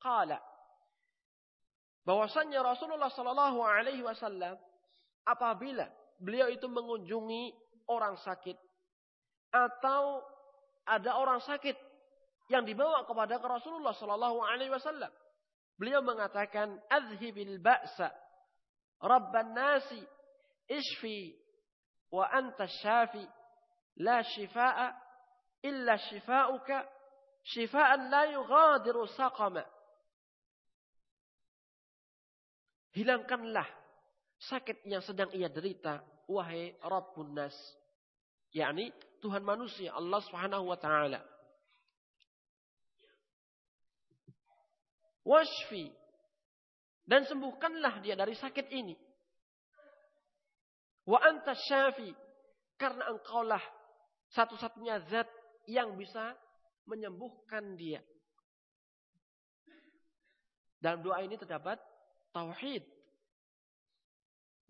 qala. Bahwasannya Rasulullah Shallallahu alaihi wasallam apabila beliau itu mengunjungi orang sakit atau ada orang sakit yang dibawa kepada Rasulullah Shallallahu alaihi wasallam beliau mengatakan azhibil ba'sa rabban nasi ishfi wa anta syafi la shifaa illa shifauka shifaan la yughadiru saqama hilangkanlah sakit yang sedang ia derita wahai Rabbun Nas yakni Tuhan manusia Allah Subhanahu wa taala washfi dan sembuhkanlah dia dari sakit ini Wa anta syafi. Karena engkaulah satu-satunya zat yang bisa menyembuhkan dia. Dalam doa ini terdapat tauhid.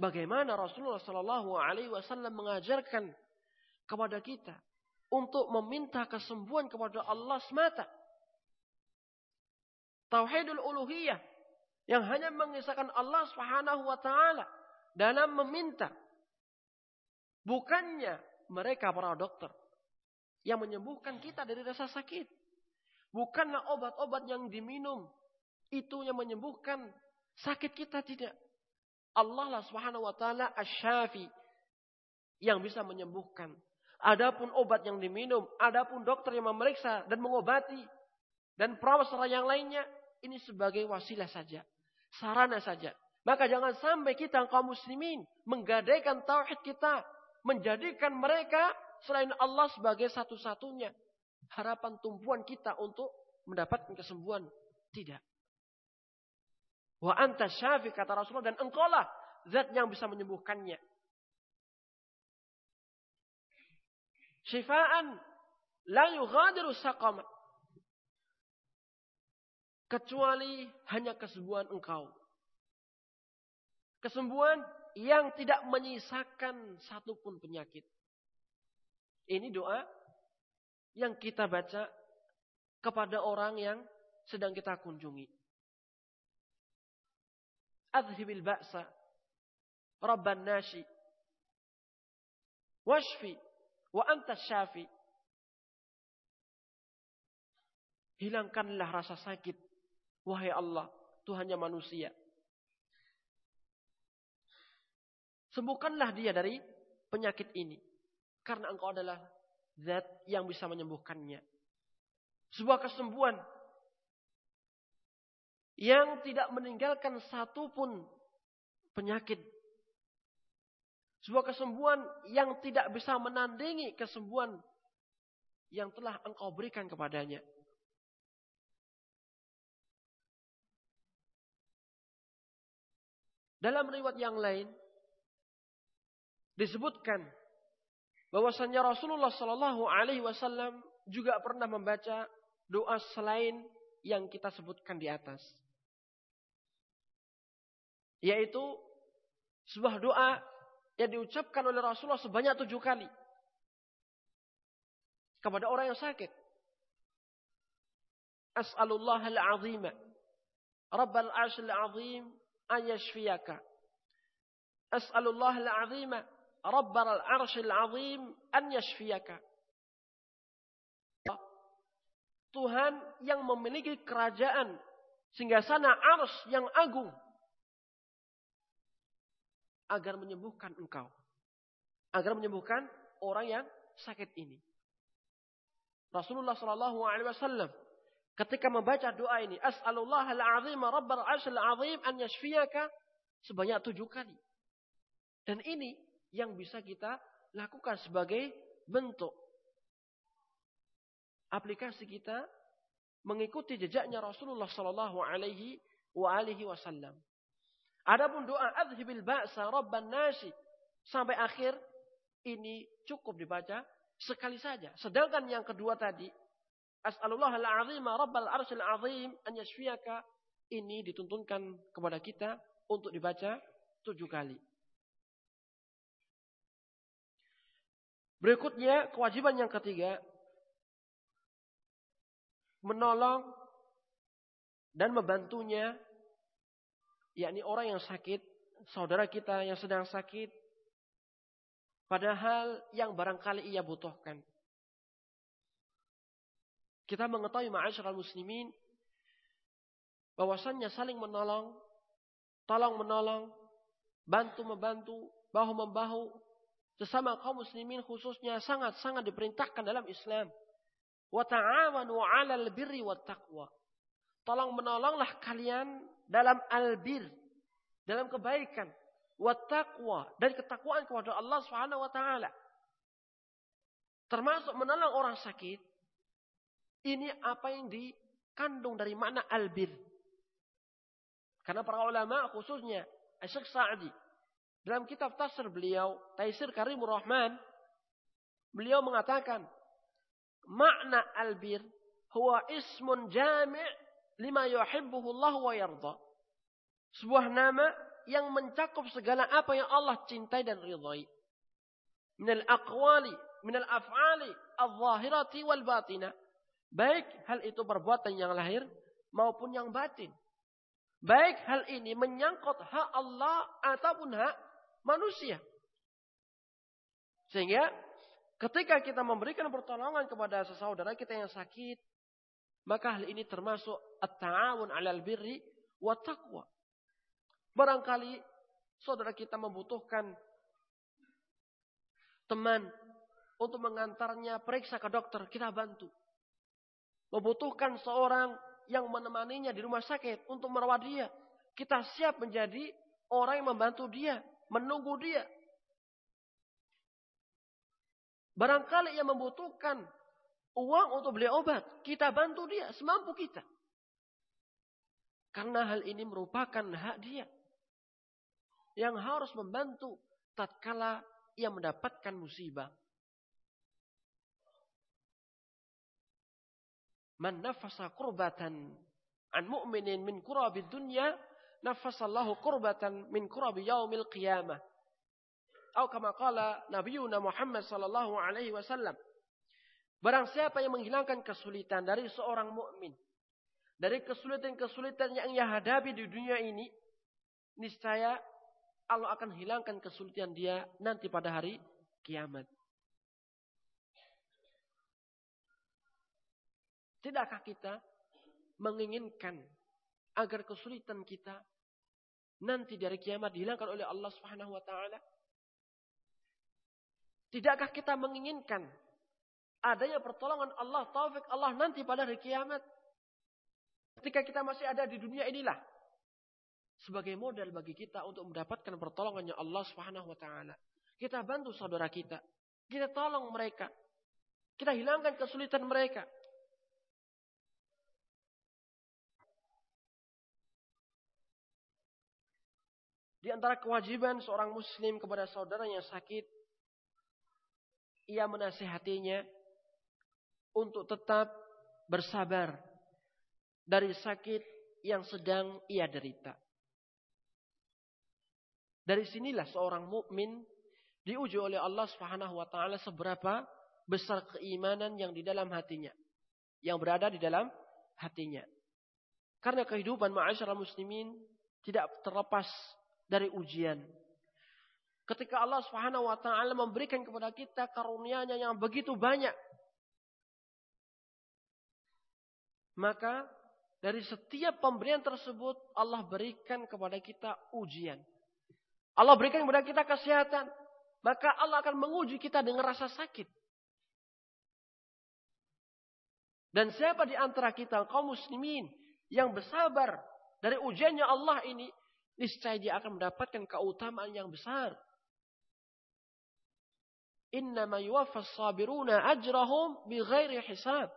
Bagaimana Rasulullah Shallallahu Alaihi Wasallam mengajarkan kepada kita untuk meminta kesembuhan kepada Allah semata. Tauhidul uluhiyah yang hanya mengisahkan Allah Subhanahu wa taala dalam meminta Bukannya mereka para dokter yang menyembuhkan kita dari rasa sakit. Bukanlah obat-obat yang diminum itu yang menyembuhkan sakit kita tidak. Allah lah Subhanahu wa taala asy yang bisa menyembuhkan. Adapun obat yang diminum, adapun dokter yang memeriksa dan mengobati dan perawat yang lainnya ini sebagai wasilah saja, sarana saja. Maka jangan sampai kita kaum muslimin menggadaikan tauhid kita menjadikan mereka selain Allah sebagai satu-satunya harapan tumpuan kita untuk mendapatkan kesembuhan. Tidak. Wa anta syafi kata Rasulullah dan engkaulah zat yang bisa menyembuhkannya. Syifaan la yughadiru saqama. Kecuali hanya kesembuhan engkau. Kesembuhan yang tidak menyisakan satupun penyakit. Ini doa yang kita baca kepada orang yang sedang kita kunjungi. Adhibil ba'sa Rabban nashi Washfi Wa anta syafi Hilangkanlah rasa sakit Wahai Allah Tuhannya manusia Sembuhkanlah dia dari penyakit ini. Karena engkau adalah zat yang bisa menyembuhkannya. Sebuah kesembuhan yang tidak meninggalkan satupun penyakit. Sebuah kesembuhan yang tidak bisa menandingi kesembuhan yang telah engkau berikan kepadanya. Dalam riwayat yang lain, disebutkan bahwasanya Rasulullah Shallallahu Alaihi Wasallam juga pernah membaca doa selain yang kita sebutkan di atas, yaitu sebuah doa yang diucapkan oleh Rasulullah sebanyak tujuh kali kepada orang yang sakit. As'alullah al-azim Rabbal arshil azim an yashfiyaka. As'alullah al-azim Rabbal arshil azim an yashfiyaka. Tuhan yang memiliki kerajaan sehingga sana ars yang agung agar menyembuhkan engkau. Agar menyembuhkan orang yang sakit ini. Rasulullah Shallallahu Alaihi Wasallam ketika membaca doa ini, As'alullah al-azim Rabbal arshil azim an yashfiyaka sebanyak tujuh kali. Dan ini yang bisa kita lakukan sebagai bentuk aplikasi kita mengikuti jejaknya Rasulullah Sallallahu Alaihi Wasallam. Adapun doa adhibil ba'sa rabban nasi sampai akhir ini cukup dibaca sekali saja. Sedangkan yang kedua tadi As'alullah al-azim rabbal arshil azim an yashfiyaka ini dituntunkan kepada kita untuk dibaca tujuh kali. Berikutnya kewajiban yang ketiga menolong dan membantunya yakni orang yang sakit, saudara kita yang sedang sakit padahal yang barangkali ia butuhkan. Kita mengetahui ma'asyiral muslimin bahwasannya saling menolong, tolong menolong, bantu membantu, bahu membahu sesama kaum muslimin khususnya sangat-sangat diperintahkan dalam Islam. Wa ta'awanu 'alal birri wat taqwa. Tolong menolonglah kalian dalam albir, dalam kebaikan, wat taqwa dan ketakwaan kepada Allah Subhanahu wa taala. Termasuk menolong orang sakit. Ini apa yang dikandung dari makna albir. Karena para ulama khususnya Syekh Sa'di dalam kitab tafsir beliau, Taisir Karimur Rahman, beliau mengatakan, makna albir huwa ismun jami' lima yuhibbuhu Allah wa yarda. Sebuah nama yang mencakup segala apa yang Allah cintai dan ridhai. Minal aqwali, minal af'ali, al-zahirati wal batina. Baik hal itu perbuatan yang lahir maupun yang batin. Baik hal ini menyangkut hak Allah ataupun hak manusia. Sehingga ketika kita memberikan pertolongan kepada sesaudara kita yang sakit, maka hal ini termasuk at-ta'awun 'alal birri wa taqwa. Barangkali saudara kita membutuhkan teman untuk mengantarnya periksa ke dokter, kita bantu. Membutuhkan seorang yang menemaninya di rumah sakit untuk merawat dia. Kita siap menjadi orang yang membantu dia menunggu dia. Barangkali ia membutuhkan uang untuk beli obat, kita bantu dia semampu kita. Karena hal ini merupakan hak dia. Yang harus membantu tatkala ia mendapatkan musibah. Man nafasa kurbatan an mu'minin min kurabid dunya nafasallahu kurbatan min kurabi yaumil qiyamah. Atau kama qala Nabiuna Muhammad sallallahu alaihi wasallam. Barang siapa yang menghilangkan kesulitan dari seorang mukmin, dari kesulitan-kesulitan yang ia hadapi di dunia ini, niscaya Allah akan hilangkan kesulitan dia nanti pada hari kiamat. Tidakkah kita menginginkan agar kesulitan kita nanti dari kiamat dihilangkan oleh Allah Subhanahu wa taala? Tidakkah kita menginginkan adanya pertolongan Allah, taufik Allah nanti pada hari kiamat? Ketika kita masih ada di dunia inilah sebagai modal bagi kita untuk mendapatkan pertolongannya Allah Subhanahu wa taala. Kita bantu saudara kita. Kita tolong mereka. Kita hilangkan kesulitan mereka. Di antara kewajiban seorang muslim kepada saudara yang sakit, ia menasihatinya untuk tetap bersabar dari sakit yang sedang ia derita. Dari sinilah seorang mukmin diuji oleh Allah Subhanahu wa taala seberapa besar keimanan yang di dalam hatinya, yang berada di dalam hatinya. Karena kehidupan ma'asyarakat muslimin tidak terlepas dari ujian. Ketika Allah Subhanahu wa taala memberikan kepada kita karunia-Nya yang begitu banyak, maka dari setiap pemberian tersebut Allah berikan kepada kita ujian. Allah berikan kepada kita kesehatan, maka Allah akan menguji kita dengan rasa sakit. Dan siapa di antara kita kaum muslimin yang bersabar dari ujiannya Allah ini, niscaya dia akan mendapatkan keutamaan yang besar. Innama yuwaffas sabiruna ajrahum bighairi hisab.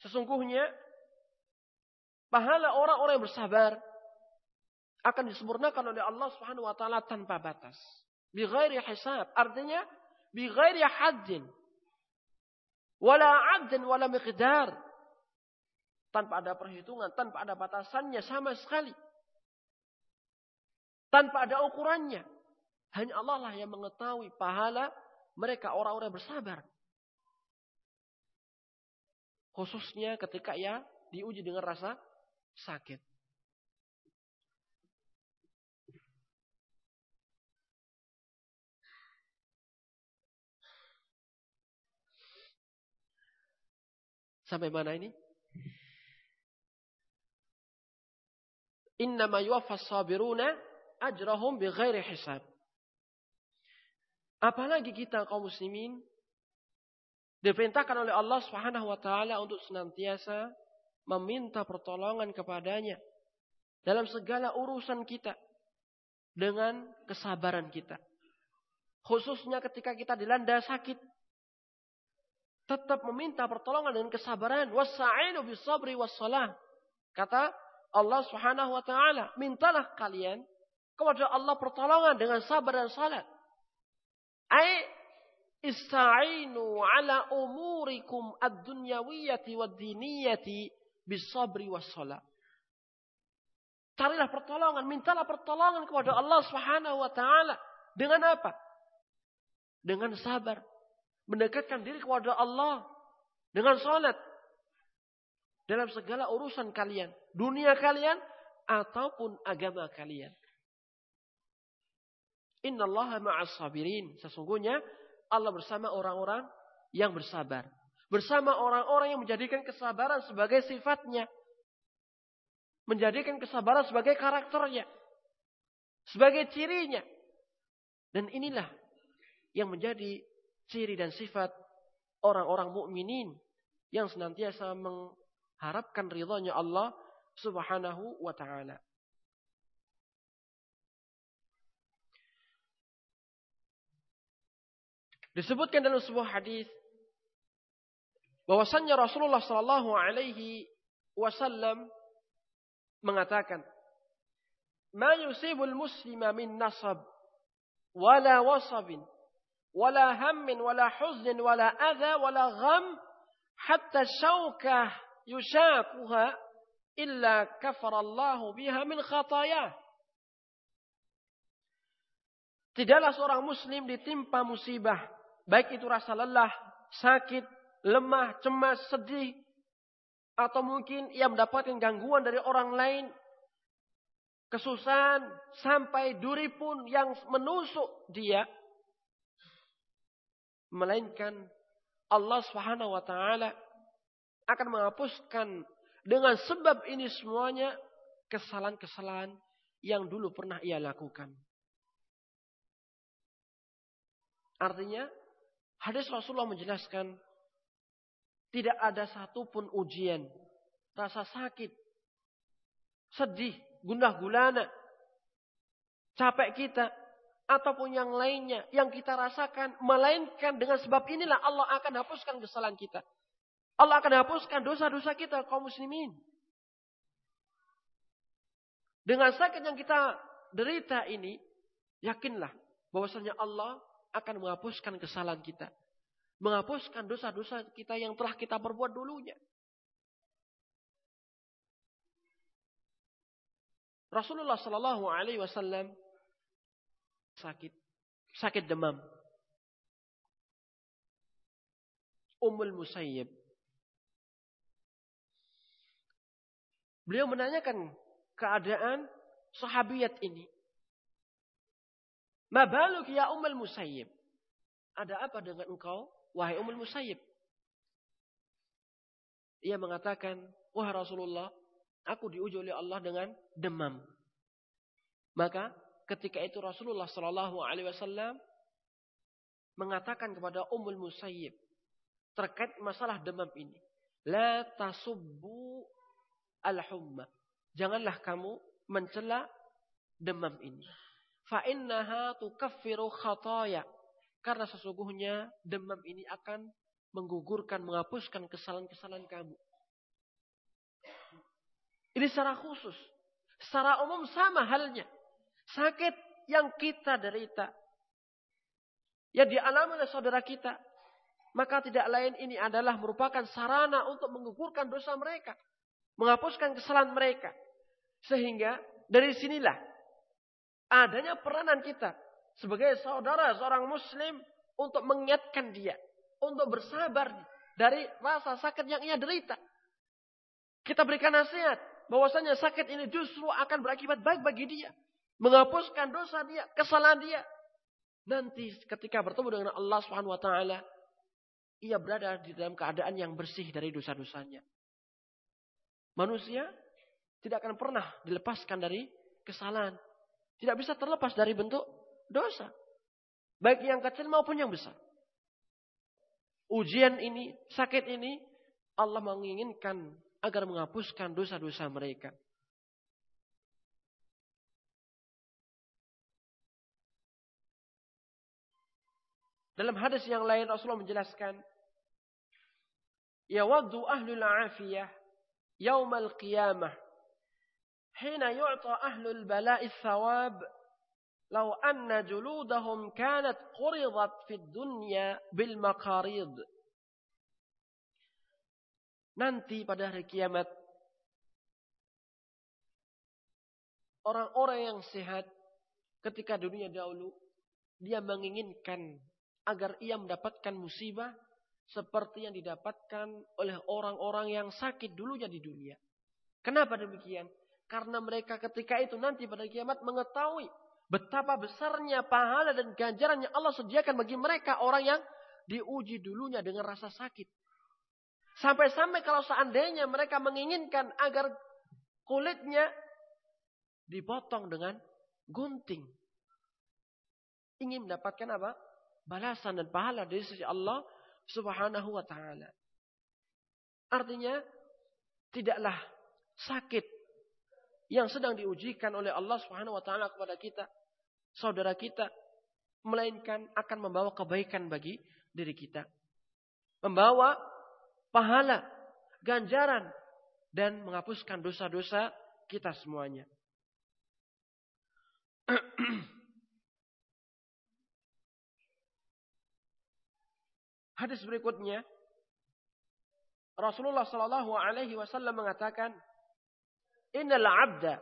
Sesungguhnya pahala orang-orang yang bersabar akan disempurnakan oleh Allah Subhanahu wa taala tanpa batas. Bighairi hisab, artinya bighairi haddin. Wala 'adin wala miqdar. Tanpa ada perhitungan, tanpa ada batasannya sama sekali. Tanpa ada ukurannya. Hanya Allah lah yang mengetahui pahala mereka orang-orang bersabar. Khususnya ketika ia diuji dengan rasa sakit. Sampai mana ini? Innama yuwaffas sabiruna ajrahum bighairi hisab. Apalagi kita kaum muslimin diperintahkan oleh Allah Subhanahu wa taala untuk senantiasa meminta pertolongan kepadanya dalam segala urusan kita dengan kesabaran kita. Khususnya ketika kita dilanda sakit, tetap meminta pertolongan dengan kesabaran. Wasta'inu bisabri wassalah. Kata Allah Subhanahu wa taala, mintalah kalian kepada Allah pertolongan dengan sabar dan salat. Ai ista'inu ala umurikum ad-dunyawiyyati wad-diniyati bisabri wassalah. Carilah pertolongan, mintalah pertolongan kepada Allah Subhanahu wa taala dengan apa? Dengan sabar, mendekatkan diri kepada Allah dengan salat dalam segala urusan kalian, dunia kalian ataupun agama kalian. Inna Allah ma'as sabirin. Sesungguhnya Allah bersama orang-orang yang bersabar. Bersama orang-orang yang menjadikan kesabaran sebagai sifatnya. Menjadikan kesabaran sebagai karakternya. Sebagai cirinya. Dan inilah yang menjadi ciri dan sifat orang-orang mukminin yang senantiasa mengharapkan ridhonya Allah Subhanahu wa taala. Disebutkan dalam sebuah hadis bahwasannya Rasulullah Shallallahu Alaihi Wasallam mengatakan, "Ma yusibul muslima min nasab, wala wasabin, wala hammin, wala huznin, wala adha, wala gham, hatta syaukah yushakuha illa kafarallahu biha min khatayah." Tidaklah seorang muslim ditimpa musibah baik itu rasa lelah, sakit, lemah, cemas, sedih, atau mungkin ia mendapatkan gangguan dari orang lain, kesusahan, sampai duri pun yang menusuk dia, melainkan Allah Subhanahu wa taala akan menghapuskan dengan sebab ini semuanya kesalahan-kesalahan yang dulu pernah ia lakukan. Artinya, hadis Rasulullah menjelaskan tidak ada satupun ujian, rasa sakit, sedih, gundah gulana, capek kita ataupun yang lainnya yang kita rasakan melainkan dengan sebab inilah Allah akan hapuskan kesalahan kita. Allah akan hapuskan dosa-dosa kita kaum muslimin. Dengan sakit yang kita derita ini, yakinlah bahwasanya Allah akan menghapuskan kesalahan kita. Menghapuskan dosa-dosa kita yang telah kita perbuat dulunya. Rasulullah Shallallahu Alaihi Wasallam sakit. Sakit demam. Ummul Musayyib. Beliau menanyakan keadaan sahabiyat ini. Mabaluk ya Ummul Musayyib. Ada apa dengan engkau, wahai Ummul Musayyib? Ia mengatakan, wahai Rasulullah, aku diuji oleh Allah dengan demam. Maka Ketika itu Rasulullah Shallallahu Alaihi Wasallam mengatakan kepada Ummul Musayyib terkait masalah demam ini, la tasubbu al-humma. Janganlah kamu mencela demam ini. Fa innaha tukaffiru khataya. Karena sesungguhnya demam ini akan menggugurkan, menghapuskan kesalahan-kesalahan kamu. Ini secara khusus. Secara umum sama halnya. Sakit yang kita derita. Yang dialami oleh saudara kita. Maka tidak lain ini adalah merupakan sarana untuk menggugurkan dosa mereka. Menghapuskan kesalahan mereka. Sehingga dari sinilah adanya peranan kita sebagai saudara seorang muslim untuk mengingatkan dia. Untuk bersabar dari rasa sakit yang ia derita. Kita berikan nasihat bahwasanya sakit ini justru akan berakibat baik bagi dia. Menghapuskan dosa dia, kesalahan dia. Nanti ketika bertemu dengan Allah Subhanahu wa taala, ia berada di dalam keadaan yang bersih dari dosa-dosanya. Manusia tidak akan pernah dilepaskan dari kesalahan. Tidak bisa terlepas dari bentuk dosa. Baik yang kecil maupun yang besar. Ujian ini, sakit ini, Allah menginginkan agar menghapuskan dosa-dosa mereka. Dalam hadis yang lain Rasulullah menjelaskan, Ya waddu ahlul afiyah yaumal qiyamah hina yu'ta ahlul bala'i thawab law anna juludahum kanat quridat fid dunya bil maqarid nanti pada hari kiamat orang-orang yang sehat ketika dunia dahulu dia menginginkan agar ia mendapatkan musibah seperti yang didapatkan oleh orang-orang yang sakit dulunya di dunia. Kenapa demikian? Karena mereka ketika itu nanti pada kiamat mengetahui betapa besarnya pahala dan ganjaran yang Allah sediakan bagi mereka orang yang diuji dulunya dengan rasa sakit. Sampai-sampai kalau seandainya mereka menginginkan agar kulitnya dipotong dengan gunting. Ingin mendapatkan apa? Balasan dan pahala dari sisi Allah subhanahu wa ta'ala. Artinya, tidaklah sakit yang sedang diujikan oleh Allah subhanahu wa ta'ala kepada kita, saudara kita, melainkan akan membawa kebaikan bagi diri kita. Membawa pahala, ganjaran, dan menghapuskan dosa-dosa kita semuanya. Hadis berikutnya Rasulullah sallallahu alaihi wasallam mengatakan إن العبد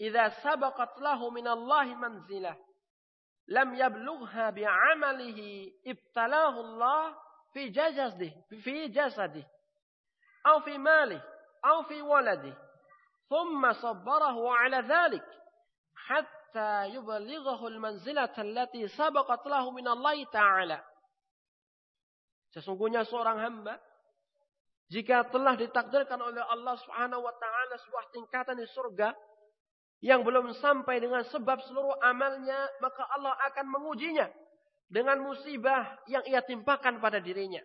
إذا سبقت له من الله منزلة لم يبلغها بعمله ابتلاه الله في جسده في جسده أو في ماله أو في ولده ثم صبره على ذلك حتى يبلغه المنزلة التي سبقت له من الله تعالى. Sesungguhnya seorang hamba jika telah ditakdirkan oleh Allah Subhanahu wa taala sebuah tingkatan di surga yang belum sampai dengan sebab seluruh amalnya, maka Allah akan mengujinya dengan musibah yang ia timpakan pada dirinya.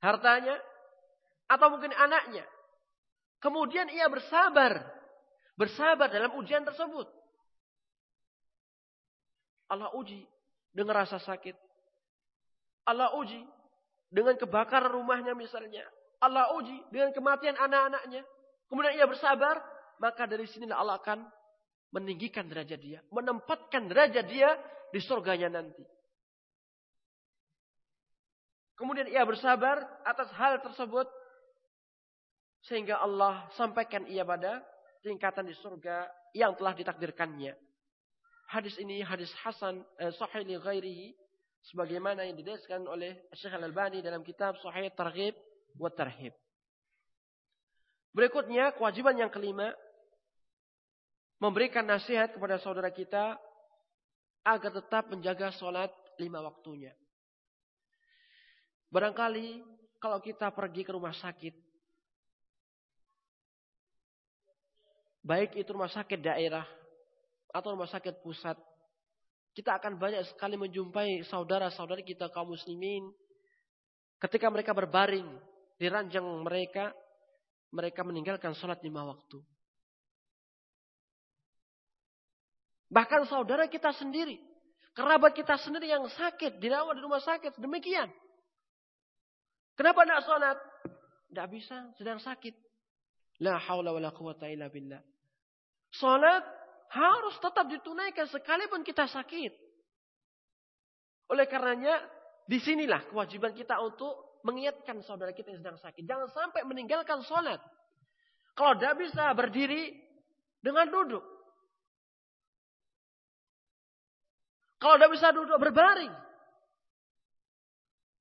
Hartanya atau mungkin anaknya. Kemudian ia bersabar, bersabar dalam ujian tersebut. Allah uji dengan rasa sakit. Allah uji dengan kebakaran rumahnya misalnya. Allah uji dengan kematian anak-anaknya. Kemudian ia bersabar. Maka dari sinilah Allah akan meninggikan derajat dia. Menempatkan derajat dia di surganya nanti. Kemudian ia bersabar atas hal tersebut. Sehingga Allah sampaikan ia pada tingkatan di surga yang telah ditakdirkannya. Hadis ini hadis Hasan eh, sahih li ghairihi sebagaimana yang dideskan oleh Syekh Al-Albani dalam kitab Sahih Targhib wa Tarhib. Berikutnya, kewajiban yang kelima memberikan nasihat kepada saudara kita agar tetap menjaga sholat lima waktunya. Barangkali kalau kita pergi ke rumah sakit, baik itu rumah sakit daerah atau rumah sakit pusat, kita akan banyak sekali menjumpai saudara-saudari kita kaum muslimin. Ketika mereka berbaring di ranjang mereka, mereka meninggalkan sholat lima waktu. Bahkan saudara kita sendiri, kerabat kita sendiri yang sakit, dirawat di rumah sakit, demikian. Kenapa tidak sholat? Tidak bisa, sedang sakit. La haula wa la quwata illa billah. Sholat harus tetap ditunaikan sekalipun kita sakit. Oleh karenanya, di sinilah kewajiban kita untuk mengingatkan saudara kita yang sedang sakit. Jangan sampai meninggalkan sholat. Kalau tidak bisa berdiri dengan duduk. Kalau tidak bisa duduk berbaring.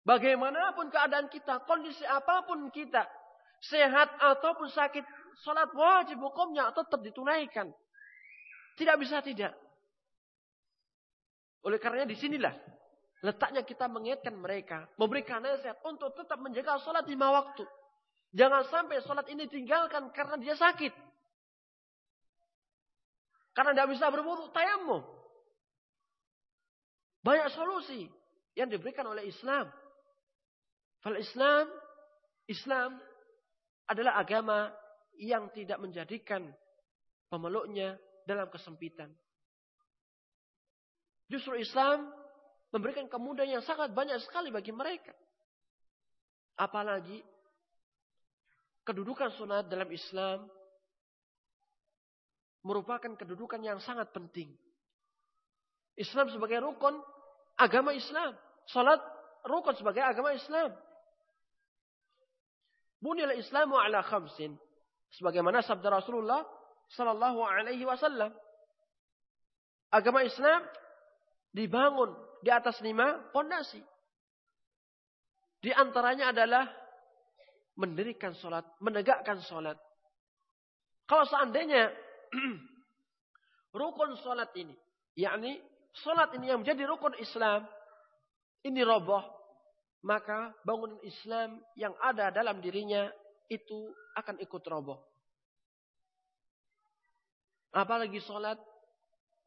Bagaimanapun keadaan kita, kondisi apa pun kita. sehat ataupun sakit, salat wajib hukumnya tetap ditunaikan. Tidak bisa tidak. Oleh karenanya di sinilah letaknya kita mengingatkan mereka, memberikan nasihat untuk tetap menjaga salat lima waktu. Jangan sampai salat ini tinggalkan karena dia sakit. Karena tidak bisa berwudu tayamum. Banyak solusi yang diberikan oleh Islam. Fal Islam, Islam adalah agama yang tidak menjadikan pemeluknya dalam kesempitan. Justru Islam memberikan kemudahan yang sangat banyak sekali bagi mereka. Apalagi kedudukan sunat dalam Islam merupakan kedudukan yang sangat penting. Islam sebagai rukun agama Islam. Salat rukun sebagai agama Islam. Bunil Islamu ala khamsin. Sebagaimana sabda Rasulullah sallallahu alaihi wasallam. Agama Islam dibangun di atas lima pondasi. Di antaranya adalah mendirikan sholat, menegakkan sholat. Kalau seandainya rukun sholat ini, yakni sholat ini yang menjadi rukun Islam, ini roboh, maka bangunan Islam yang ada dalam dirinya itu akan ikut roboh. Apalagi sholat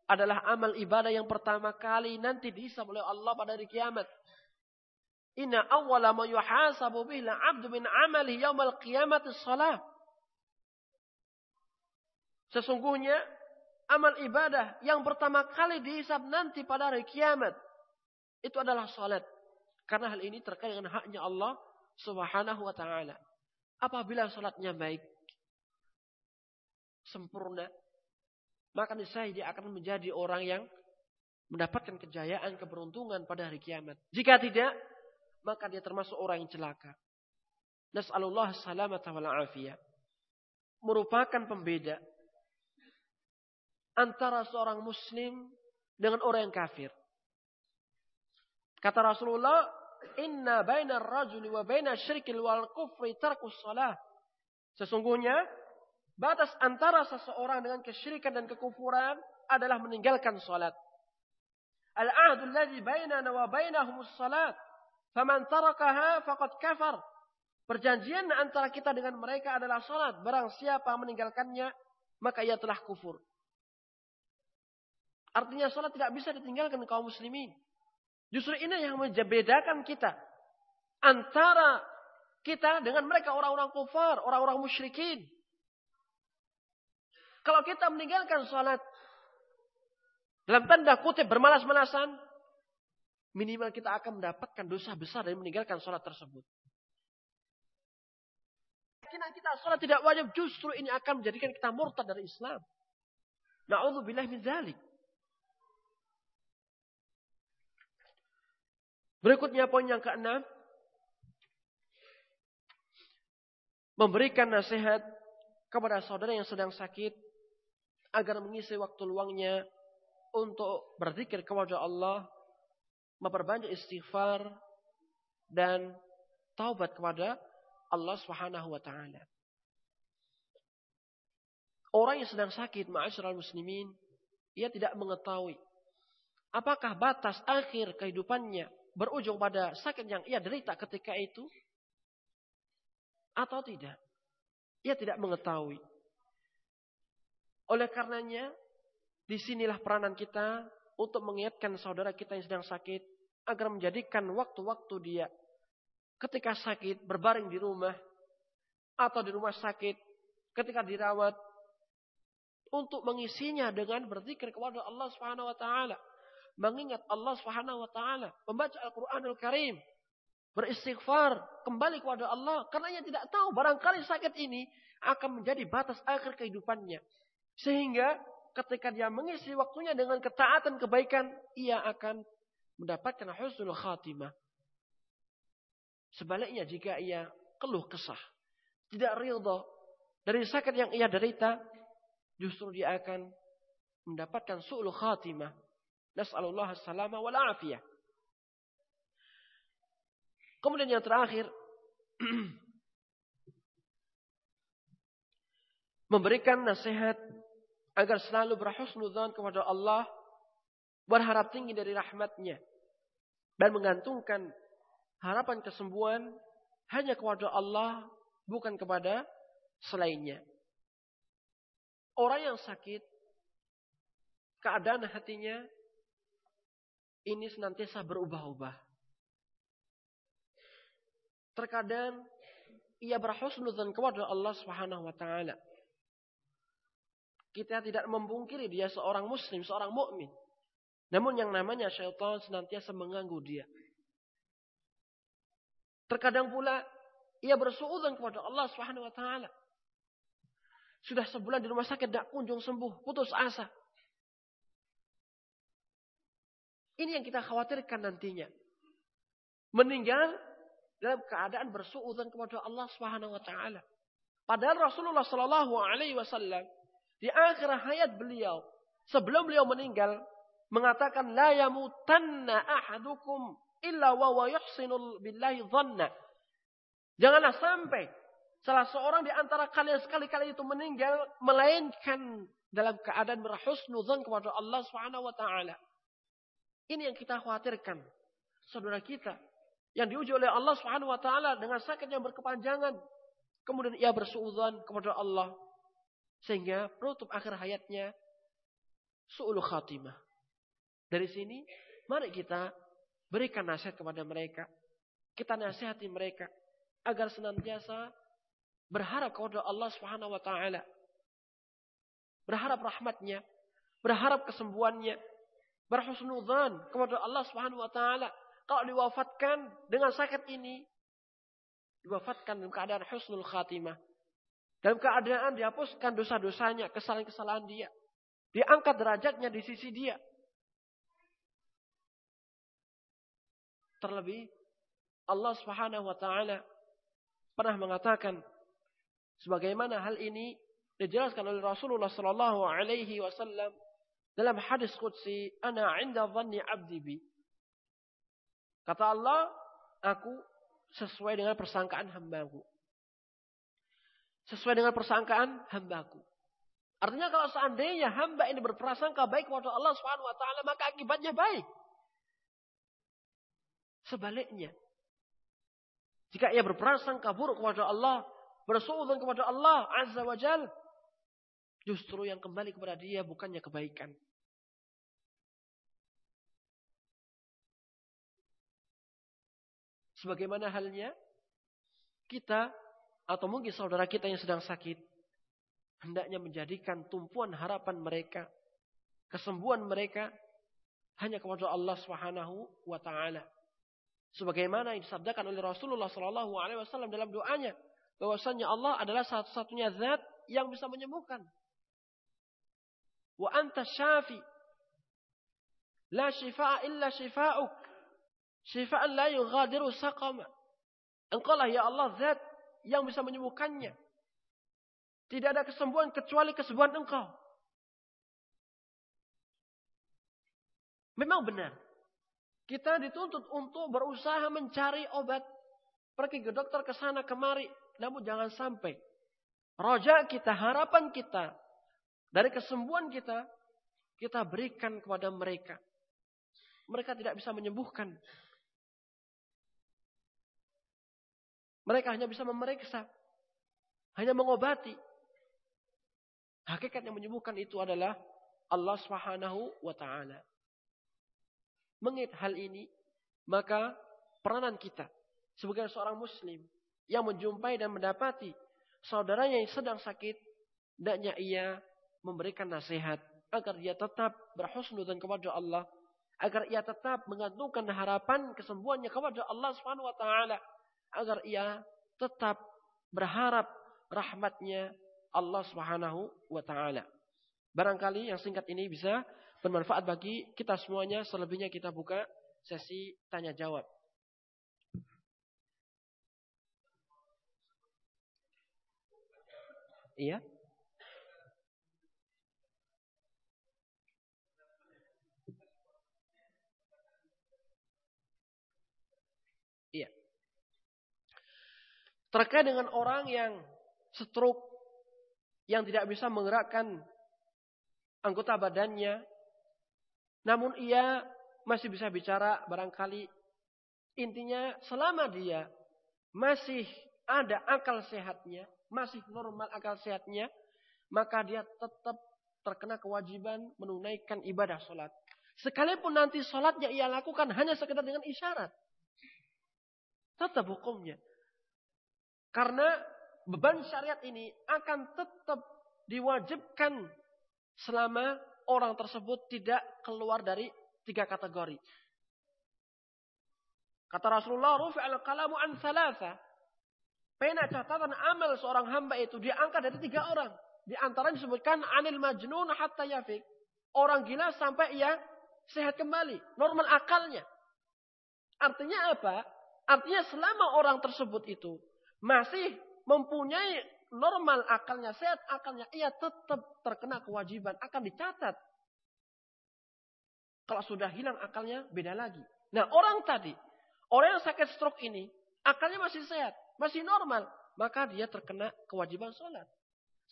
adalah amal ibadah yang pertama kali nanti dihisab oleh Allah pada hari kiamat. Inna awwala ma yuhasabu bihi abdu min amali yaumal qiyamati shalah. Sesungguhnya amal ibadah yang pertama kali dihisab nanti pada hari kiamat itu adalah salat. Karena hal ini terkait dengan haknya Allah Subhanahu wa taala. Apabila salatnya baik, sempurna, maka niscaya dia akan menjadi orang yang mendapatkan kejayaan, keberuntungan pada hari kiamat. Jika tidak, maka dia termasuk orang yang celaka. Nas'alullah salamata wal afiyah. Merupakan pembeda antara seorang muslim dengan orang yang kafir. Kata Rasulullah, "Inna baina rajuli wa baina syirkil wal kufri tarkus salah." Sesungguhnya batas antara seseorang dengan kesyirikan dan kekufuran adalah meninggalkan salat. Al-ahdu alladhi bainana wa bainahumus salat. Faman tarakaha faqad kafar. Perjanjian antara kita dengan mereka adalah salat. Barang siapa meninggalkannya, maka ia telah kufur. Artinya salat tidak bisa ditinggalkan kaum muslimin. Justru ini yang membedakan kita antara kita dengan mereka orang-orang kufar, orang-orang musyrikin. Kalau kita meninggalkan salat dalam tanda kutip bermalas-malasan, minimal kita akan mendapatkan dosa besar dari meninggalkan salat tersebut. Keyakinan kita salat tidak wajib justru ini akan menjadikan kita murtad dari Islam. Na'udzubillah min dzalik. Berikutnya poin yang keenam. Memberikan nasihat kepada saudara yang sedang sakit. Agar mengisi waktu luangnya untuk berzikir kepada Allah. Memperbanyak istighfar. Dan taubat kepada Allah subhanahu wa ta'ala. Orang yang sedang sakit, ma'asyiral muslimin, ia tidak mengetahui apakah batas akhir kehidupannya berujung pada sakit yang ia derita ketika itu? Atau tidak? Ia tidak mengetahui. Oleh karenanya, di sinilah peranan kita untuk mengingatkan saudara kita yang sedang sakit agar menjadikan waktu-waktu dia ketika sakit berbaring di rumah atau di rumah sakit ketika dirawat untuk mengisinya dengan berzikir kepada Allah Subhanahu wa taala mengingat Allah Subhanahu wa taala, membaca Al-Qur'anul Karim, beristighfar, kembali kepada Allah karena ia tidak tahu barangkali sakit ini akan menjadi batas akhir kehidupannya. Sehingga ketika dia mengisi waktunya dengan ketaatan kebaikan, ia akan mendapatkan husnul khatimah. Sebaliknya jika ia keluh kesah, tidak ridha dari sakit yang ia derita, justru dia akan mendapatkan su'ul khatimah, Nas'alullah salama wal afiyah. Kemudian yang terakhir memberikan nasihat agar selalu berhusnudzan kepada Allah, berharap tinggi dari rahmatnya, dan menggantungkan harapan kesembuhan hanya kepada Allah, bukan kepada selainnya. Orang yang sakit, keadaan hatinya ini senantiasa berubah-ubah. Terkadang ia berhusnudzan kepada Allah Subhanahu wa. Kita tidak membungkiri dia seorang muslim, seorang mukmin. Namun yang namanya syaitan senantiasa mengganggu dia. Terkadang pula ia bersuudzon kepada Allah Subhanahu wa taala. Sudah sebulan di rumah sakit tidak kunjung sembuh, putus asa. Ini yang kita khawatirkan nantinya. Meninggal dalam keadaan bersuudzon kepada Allah Subhanahu wa taala. Padahal Rasulullah Shallallahu alaihi wasallam di akhir hayat beliau sebelum beliau meninggal mengatakan la yamutanna ahadukum illa wa wa yuhsinul billahi dhanna. Janganlah sampai salah seorang di antara kalian sekali-kali itu meninggal melainkan dalam keadaan berhusnudzon kepada Allah Subhanahu wa taala. Ini yang kita khawatirkan. Saudara kita yang diuji oleh Allah Subhanahu wa taala dengan sakit yang berkepanjangan. Kemudian ia bersuudzon kepada Allah sehingga penutup akhir hayatnya su'ul khatimah. Dari sini mari kita berikan nasihat kepada mereka. Kita nasihati mereka agar senantiasa berharap kepada Allah Subhanahu wa taala. Berharap rahmatnya, berharap kesembuhannya, berhusnudzan kepada Allah Subhanahu wa taala. Kalau diwafatkan dengan sakit ini, diwafatkan dalam keadaan husnul khatimah. Dalam keadaan dihapuskan dosa-dosanya, kesalahan-kesalahan dia. Diangkat derajatnya di sisi dia. Terlebih Allah Subhanahu wa taala pernah mengatakan sebagaimana hal ini dijelaskan oleh Rasulullah sallallahu alaihi wasallam dalam hadis qudsi ana 'inda dhanni 'abdi kata Allah aku sesuai dengan persangkaan hambaku sesuai dengan persangkaan hambaku artinya kalau seandainya hamba ini berprasangka baik kepada Allah Subhanahu wa taala maka akibatnya baik sebaliknya jika ia berprasangka buruk kepada Allah, bersuudzon kepada Allah Azza wa Jal, justru yang kembali kepada dia bukannya kebaikan. Sebagaimana halnya kita atau mungkin saudara kita yang sedang sakit hendaknya menjadikan tumpuan harapan mereka, kesembuhan mereka hanya kepada Allah Subhanahu wa taala. Sebagaimana yang disabdakan oleh Rasulullah Shallallahu Alaihi Wasallam dalam doanya, bahwasanya Allah adalah satu-satunya zat yang bisa menyembuhkan. Wa anta syafi. La shifa'a illa shifa'uk. Shifa'an la yughadiru saqama. Engkau lah ya Allah zat yang bisa menyembuhkannya. Tidak ada kesembuhan kecuali kesembuhan engkau. Memang benar. Kita dituntut untuk berusaha mencari obat. Pergi ke dokter ke sana kemari. Namun jangan sampai. Roja kita, harapan kita. Dari kesembuhan kita. Kita berikan kepada mereka. Mereka tidak bisa menyembuhkan. Mereka hanya bisa memeriksa. Hanya mengobati. Hakikat yang menyembuhkan itu adalah Allah Subhanahu wa taala mengit hal ini, maka peranan kita sebagai seorang muslim yang menjumpai dan mendapati saudaranya yang sedang sakit, hendaknya ia memberikan nasihat agar dia tetap berhusnudzan kepada Allah, agar ia tetap mengantungkan harapan kesembuhannya kepada Allah Subhanahu wa taala, agar ia tetap berharap rahmatnya Allah Subhanahu wa taala. Barangkali yang singkat ini bisa bermanfaat bagi kita semuanya. Selebihnya kita buka sesi tanya jawab. Iya. Terkait dengan orang yang stroke yang tidak bisa menggerakkan anggota badannya, namun ia masih bisa bicara barangkali. Intinya selama dia masih ada akal sehatnya, masih normal akal sehatnya, maka dia tetap terkena kewajiban menunaikan ibadah sholat. Sekalipun nanti sholatnya ia lakukan hanya sekedar dengan isyarat. Tetap hukumnya. Karena beban syariat ini akan tetap diwajibkan selama orang tersebut tidak keluar dari tiga kategori. Kata Rasulullah, Rufi al-kalamu an salasa. Pena catatan amal seorang hamba itu diangkat dari tiga orang. Di antara disebutkan anil majnun hatta yafik. Orang gila sampai ia sehat kembali. Normal akalnya. Artinya apa? Artinya selama orang tersebut itu masih mempunyai normal akalnya, sehat akalnya, ia tetap terkena kewajiban. Akan dicatat. Kalau sudah hilang akalnya, beda lagi. Nah orang tadi, orang yang sakit stroke ini, akalnya masih sehat, masih normal. Maka dia terkena kewajiban sholat.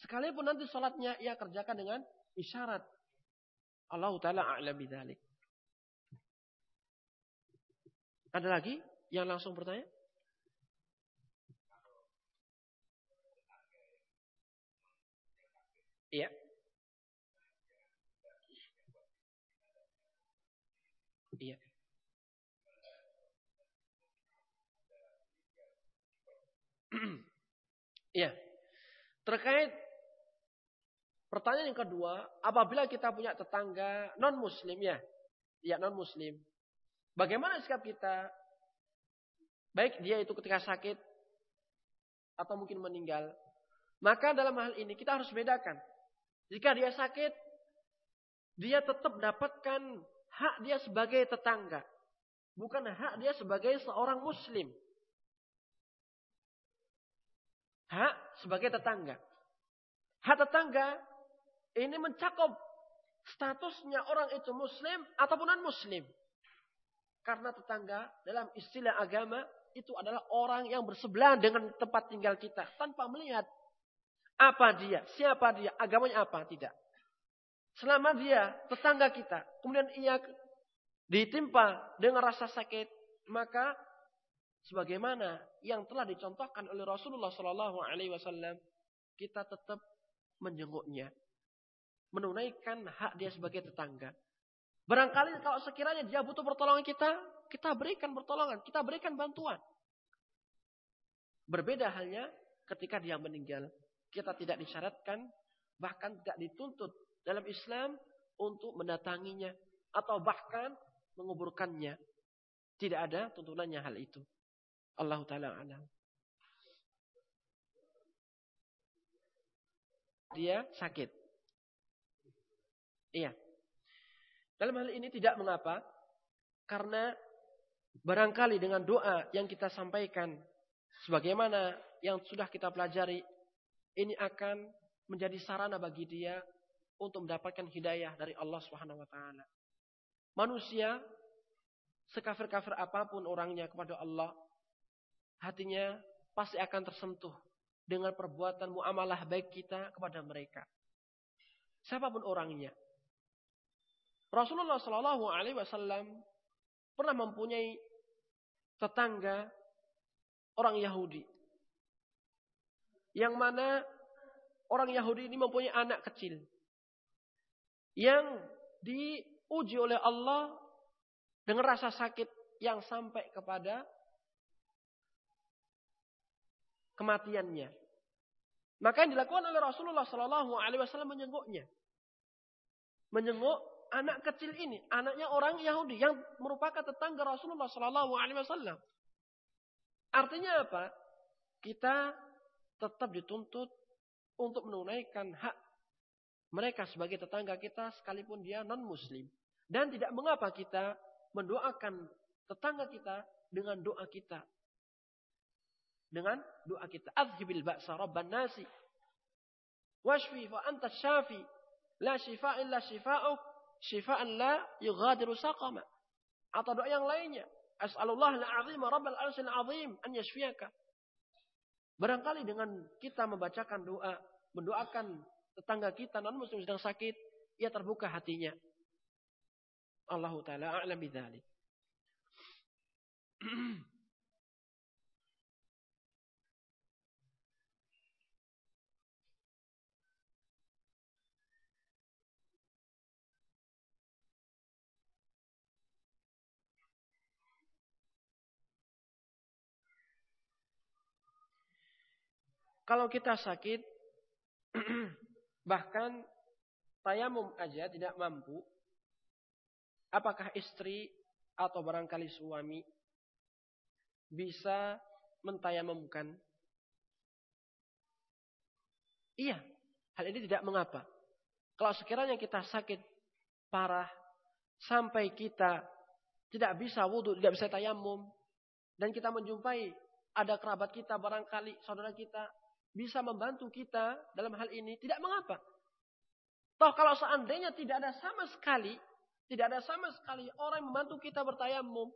Sekalipun nanti sholatnya ia kerjakan dengan isyarat. Allah Ta'ala a'lam bidhalik. Ada lagi yang langsung bertanya? Iya. Iya. Iya. Terkait pertanyaan yang kedua, apabila kita punya tetangga non muslim ya, ya non muslim, bagaimana sikap kita? Baik dia itu ketika sakit atau mungkin meninggal, maka dalam hal ini kita harus bedakan. Jika dia sakit, dia tetap mendapatkan hak dia sebagai tetangga. Bukan hak dia sebagai seorang muslim. Hak sebagai tetangga. Hak tetangga ini mencakup statusnya orang itu muslim ataupun non muslim. Karena tetangga dalam istilah agama itu adalah orang yang bersebelahan dengan tempat tinggal kita tanpa melihat apa dia, siapa dia, agamanya apa, tidak. Selama dia tetangga kita, kemudian ia ditimpa dengan rasa sakit, maka sebagaimana yang telah dicontohkan oleh Rasulullah Shallallahu Alaihi Wasallam, kita tetap menjenguknya, menunaikan hak dia sebagai tetangga. Barangkali kalau sekiranya dia butuh pertolongan kita, kita berikan pertolongan, kita berikan bantuan. Berbeda halnya ketika dia meninggal kita tidak disyaratkan, bahkan tidak dituntut dalam Islam untuk mendatanginya atau bahkan menguburkannya. Tidak ada tuntunannya hal itu. Allah taala alam. Dia sakit. Iya. Dalam hal ini tidak mengapa karena barangkali dengan doa yang kita sampaikan sebagaimana yang sudah kita pelajari ini akan menjadi sarana bagi dia untuk mendapatkan hidayah dari Allah Subhanahu wa taala. Manusia sekafir-kafir apa pun orangnya kepada Allah, hatinya pasti akan tersentuh dengan perbuatan muamalah baik kita kepada mereka. Siapa pun orangnya. Rasulullah Shallallahu Alaihi Wasallam pernah mempunyai tetangga orang Yahudi yang mana orang Yahudi ini mempunyai anak kecil. Yang diuji oleh Allah dengan rasa sakit yang sampai kepada kematiannya. Maka yang dilakukan oleh Rasulullah Shallallahu Alaihi Wasallam menyengguknya, menyengguk anak kecil ini, anaknya orang Yahudi yang merupakan tetangga Rasulullah Shallallahu Alaihi Wasallam. Artinya apa? Kita tetap dituntut untuk menunaikan hak mereka sebagai tetangga kita sekalipun dia non muslim. Dan tidak mengapa kita mendoakan tetangga kita dengan doa kita. Dengan doa kita. Azhibil ba'sa rabban nasi. Washfi fa anta syafi. La shifa illa shifa'uk. Shifa'an la yughadiru saqama. Atau doa yang lainnya. As'alullah al-azim rabbal arsil azim an yashfiyaka. Barangkali dengan kita membacakan doa mendoakan tetangga kita non muslim sedang sakit, ia terbuka hatinya. Allah taala a'lam bidzalik. Kalau kita sakit, bahkan tayamum aja tidak mampu, apakah istri atau barangkali suami bisa mentayamumkan? Iya, hal ini tidak mengapa. Kalau sekiranya kita sakit parah sampai kita tidak bisa wudhu, tidak bisa tayamum, dan kita menjumpai ada kerabat kita barangkali saudara kita bisa membantu kita dalam hal ini, tidak mengapa. Toh kalau seandainya tidak ada sama sekali, tidak ada sama sekali orang yang membantu kita bertayamum,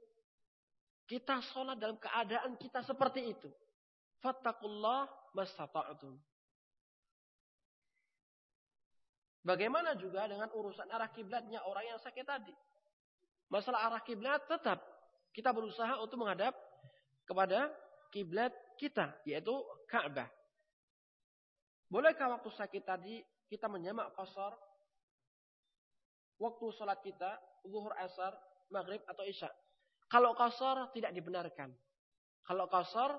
kita sholat dalam keadaan kita seperti itu. Fattakullah mastata'atum. Bagaimana juga dengan urusan arah kiblatnya orang yang sakit tadi? Masalah arah kiblat tetap kita berusaha untuk menghadap kepada kiblat kita, yaitu Ka'bah. Bolehkah waktu sakit tadi kita menyamak kosor? Waktu sholat kita, zuhur asar, maghrib atau isya. Kalau kosor tidak dibenarkan. Kalau kosor,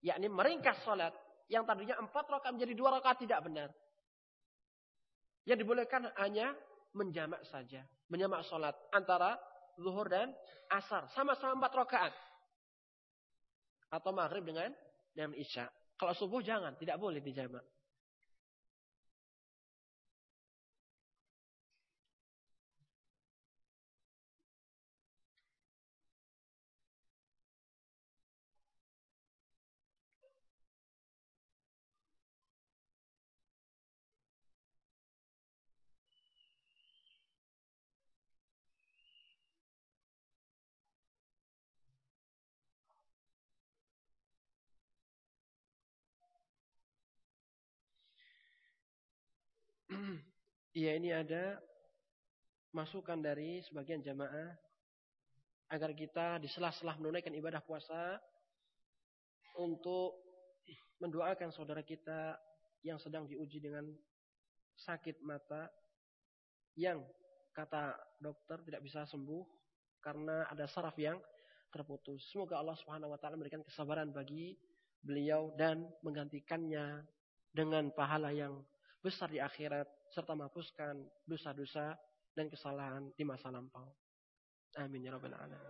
yakni meringkas sholat. Yang tadinya empat rakaat menjadi dua rakaat tidak benar. Yang dibolehkan hanya menjamak saja. Menjamak sholat antara zuhur dan asar. Sama-sama empat rakaat. Atau maghrib dengan dengan isya. Kalau subuh jangan, tidak boleh dijamak. Iya ini ada masukan dari sebagian jamaah agar kita di sela-sela menunaikan ibadah puasa untuk mendoakan saudara kita yang sedang diuji dengan sakit mata yang kata dokter tidak bisa sembuh karena ada saraf yang terputus. Semoga Allah Subhanahu wa taala memberikan kesabaran bagi beliau dan menggantikannya dengan pahala yang besar di akhirat serta menghapuskan dosa-dosa dan kesalahan di masa lampau. Amin ya rabbal alamin.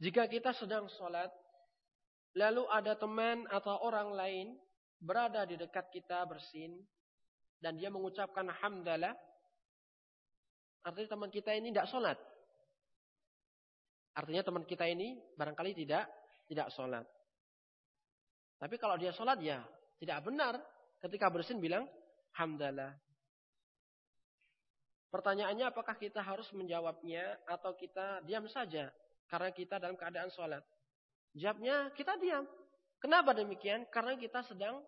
Jika kita sedang sholat, lalu ada teman atau orang lain berada di dekat kita bersin, dan dia mengucapkan hamdalah, Artinya teman kita ini tidak sholat. Artinya teman kita ini barangkali tidak tidak sholat. Tapi kalau dia sholat ya tidak benar ketika bersin bilang hamdalah. Pertanyaannya apakah kita harus menjawabnya atau kita diam saja karena kita dalam keadaan sholat? Jawabnya kita diam. Kenapa demikian? Karena kita sedang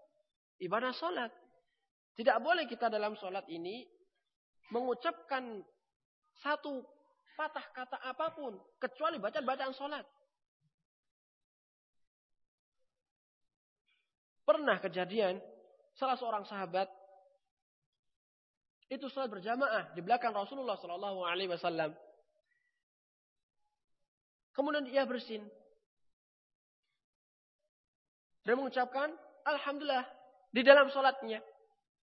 ibadah sholat. Tidak boleh kita dalam sholat ini mengucapkan satu patah kata apa pun kecuali baca bacaan sholat. Pernah kejadian salah seorang sahabat itu sholat berjamaah di belakang Rasulullah Shallallahu Alaihi Wasallam. Kemudian ia bersin dan mengucapkan Alhamdulillah di dalam sholatnya.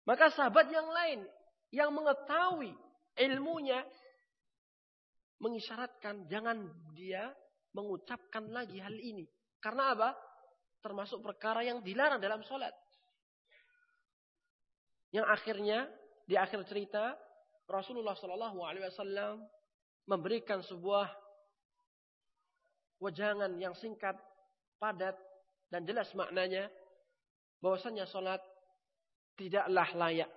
Maka sahabat yang lain yang mengetahui ilmunya mengisyaratkan jangan dia mengucapkan lagi hal ini. Karena apa? Termasuk perkara yang dilarang dalam sholat. Yang akhirnya di akhir cerita Rasulullah Shallallahu Alaihi Wasallam memberikan sebuah wajangan yang singkat, padat dan jelas maknanya bahwasanya sholat tidaklah layak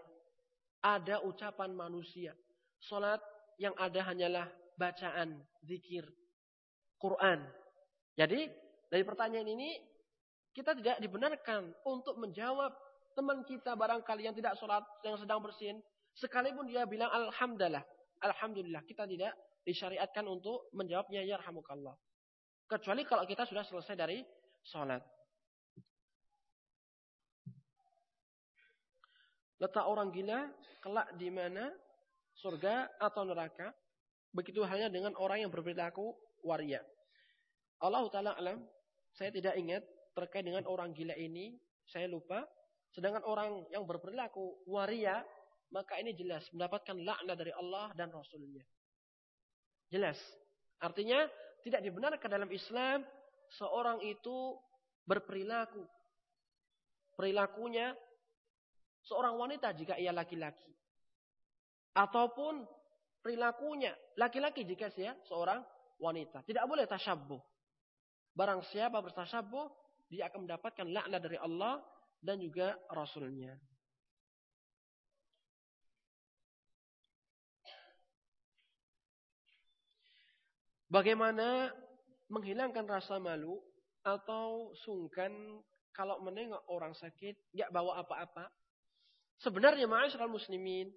ada ucapan manusia. Sholat yang ada hanyalah bacaan, zikir, Quran. Jadi dari pertanyaan ini kita tidak dibenarkan untuk menjawab teman kita barangkali yang tidak sholat, yang sedang bersin, sekalipun dia bilang alhamdulillah, alhamdulillah kita tidak disyariatkan untuk menjawabnya ya rahmukallah. Kecuali kalau kita sudah selesai dari sholat. Letak orang gila kelak di mana surga atau neraka. Begitu halnya dengan orang yang berperilaku waria. Allah Ta'ala alam, saya tidak ingat terkait dengan orang gila ini, saya lupa. Sedangkan orang yang berperilaku waria, maka ini jelas mendapatkan laknat dari Allah dan Rasulnya. Jelas. Artinya tidak dibenarkan dalam Islam seorang itu berperilaku. Perilakunya seorang wanita jika ia laki-laki. Ataupun perilakunya laki-laki jika dia seorang wanita. Tidak boleh tasyabuh. Barang siapa bertasyabuh, dia akan mendapatkan laknat dari Allah dan juga Rasulnya. Bagaimana menghilangkan rasa malu atau sungkan kalau menengok orang sakit, nggak bawa apa-apa. Sebenarnya ma'asyiral muslimin,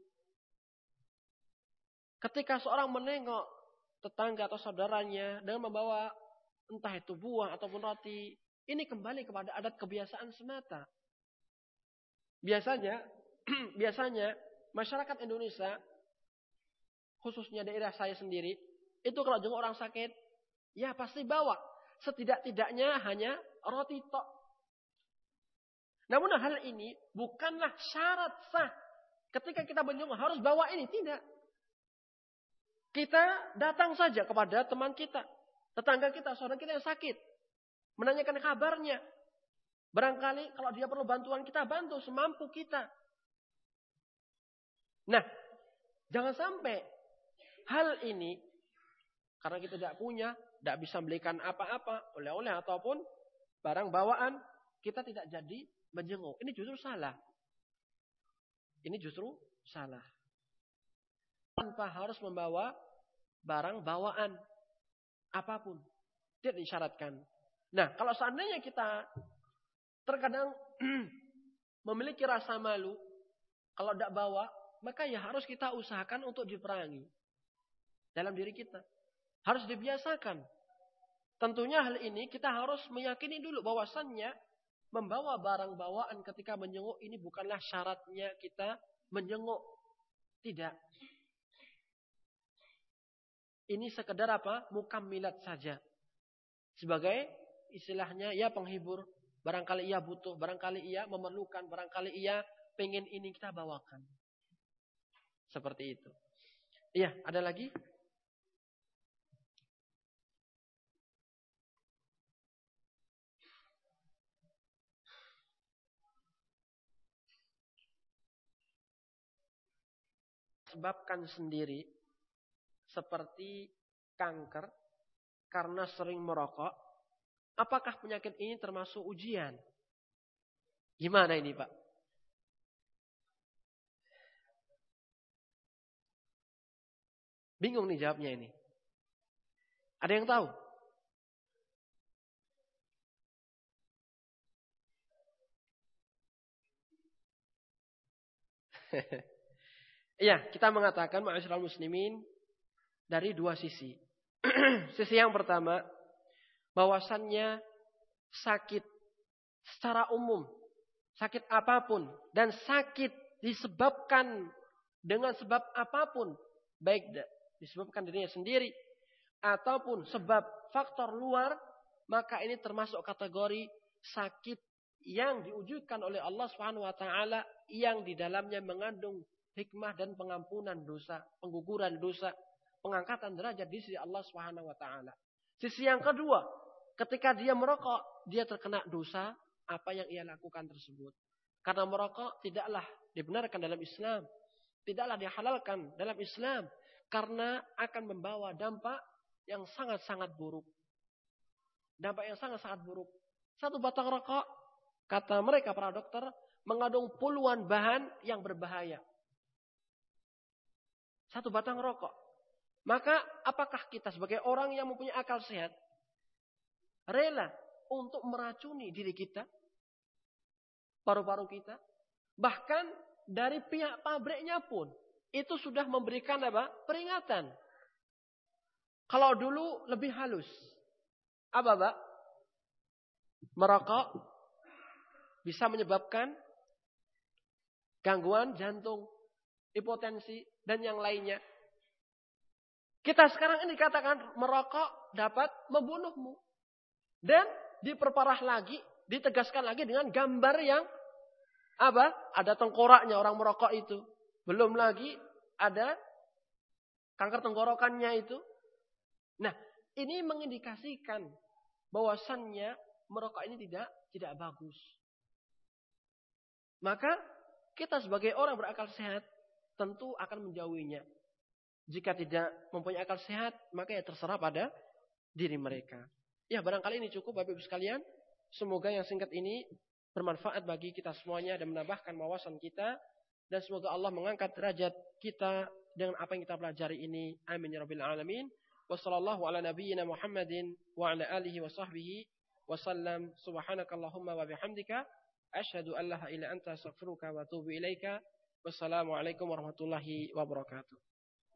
ketika seorang menengok tetangga atau saudaranya dengan membawa entah itu buah ataupun roti, ini kembali kepada adat kebiasaan semata. Biasanya, biasanya masyarakat Indonesia, khususnya daerah saya sendiri, itu kalau jenguk orang sakit, ya pasti bawa. Setidak-tidaknya hanya roti tok. Namun hal ini bukanlah syarat sah. Ketika kita menjenguk harus bawa ini. Tidak. Kita datang saja kepada teman kita. Tetangga kita, saudara kita yang sakit. Menanyakan kabarnya. Barangkali kalau dia perlu bantuan kita bantu semampu kita. Nah, jangan sampai hal ini karena kita tidak punya, tidak bisa belikan apa-apa, oleh-oleh ataupun barang bawaan, kita tidak jadi menjenguk. Ini justru salah. Ini justru salah. Tanpa harus membawa barang bawaan apa pun. Tidak disyaratkan. Nah, kalau seandainya kita terkadang memiliki rasa malu, kalau tidak bawa, maka ya harus kita usahakan untuk diperangi dalam diri kita. Harus dibiasakan. Tentunya hal ini kita harus meyakini dulu bahwasannya membawa barang bawaan ketika menjenguk ini bukanlah syaratnya kita menjenguk. Tidak. Ini sekedar apa? Mukamilat saja. Sebagai istilahnya ya penghibur. Barangkali ia butuh, barangkali ia memerlukan, barangkali ia pengen ini kita bawakan. Seperti itu. Iya, ada lagi? sebabkan sendiri seperti kanker karena sering merokok, apakah penyakit ini termasuk ujian? Gimana ini, Pak? Bingung nih jawabnya ini. Ada yang tahu? Iya, kita mengatakan ma'asyiral muslimin dari dua sisi. sisi yang pertama, bahwasannya sakit secara umum, sakit apa pun dan sakit disebabkan dengan sebab apa pun, baik disebabkan dirinya sendiri ataupun sebab faktor luar, maka ini termasuk kategori sakit yang diwujudkan oleh Allah Subhanahu wa taala yang di dalamnya mengandung hikmah dan pengampunan dosa, pengguguran dosa, pengangkatan derajat di sisi Allah Subhanahu wa taala. Sisi yang kedua, ketika dia merokok, dia terkena dosa apa yang ia lakukan tersebut. Karena merokok tidaklah dibenarkan dalam Islam, tidaklah dihalalkan dalam Islam karena akan membawa dampak yang sangat-sangat buruk. Dampak yang sangat-sangat buruk. Satu batang rokok, kata mereka para dokter, mengandung puluhan bahan yang berbahaya. Satu batang rokok. Maka apakah kita sebagai orang yang mempunyai akal sehat rela untuk meracuni diri kita, paru-paru kita, bahkan dari pihak pabriknya pun itu sudah memberikan apa? peringatan. Kalau dulu lebih halus. Apa, Pak? Merokok bisa menyebabkan gangguan jantung, hipotensi, dan yang lainnya. Kita sekarang ini dikatakan merokok dapat membunuhmu. Dan diperparah lagi, ditegaskan lagi dengan gambar yang apa? Ada tengkoraknya orang merokok itu. Belum lagi ada kanker tenggorokannya itu. Nah, ini mengindikasikan bahwasannya merokok ini tidak tidak bagus. Maka kita sebagai orang berakal sehat tentu akan menjauhinya. Jika tidak mempunyai akal sehat, maka ya terserah pada diri mereka. Ya, barangkali ini cukup Bapak Ibu sekalian. Semoga yang singkat ini bermanfaat bagi kita semuanya dan menambahkan wawasan kita. Dan semoga Allah mengangkat derajat kita dengan apa yang kita pelajari ini. Amin ya Rabbil Alamin. Wassalamualaikum ala nabiyyina Muhammadin wa ala alihi wa sahbihi wasallam. Subhanakallahumma wa bihamdika. Ashadu an la ila anta astaghfiruka wa atubu ilaika. Wassalamualaikum warahmatullahi wabarakatuh.